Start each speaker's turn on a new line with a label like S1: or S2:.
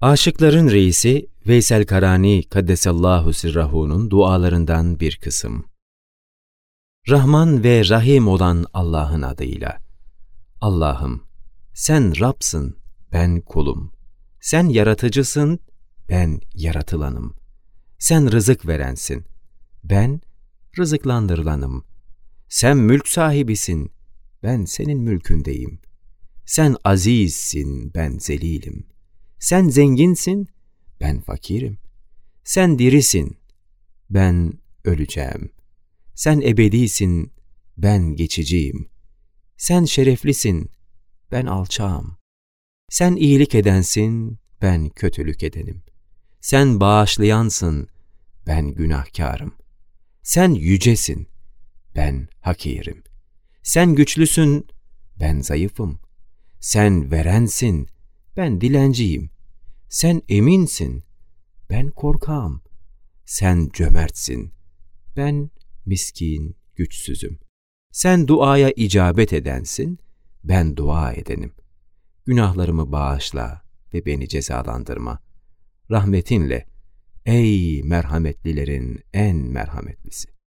S1: Aşıkların reisi Veysel Karani Kaddesallahu Sirrahu'nun dualarından bir kısım. Rahman ve Rahim olan Allah'ın adıyla. Allah'ım, sen Rab'sın, ben kulum. Sen yaratıcısın, ben yaratılanım. Sen rızık verensin, ben rızıklandırılanım. Sen mülk sahibisin, ben senin mülkündeyim. Sen azizsin, ben zelilim. Sen zenginsin, ben fakirim. Sen dirisin, ben öleceğim. Sen ebedisin, ben geçiciyim. Sen şereflisin, ben alçağım. Sen iyilik edensin, ben kötülük edenim. Sen bağışlayansın, ben günahkarım. Sen yücesin, ben hakirim. Sen güçlüsün, ben zayıfım. Sen verensin, ben dilenciyim. Sen eminsin, ben korkağım. Sen cömertsin, ben miskin, güçsüzüm. Sen duaya icabet edensin, ben dua edenim. Günahlarımı bağışla ve beni cezalandırma. Rahmetinle, ey merhametlilerin en merhametlisi.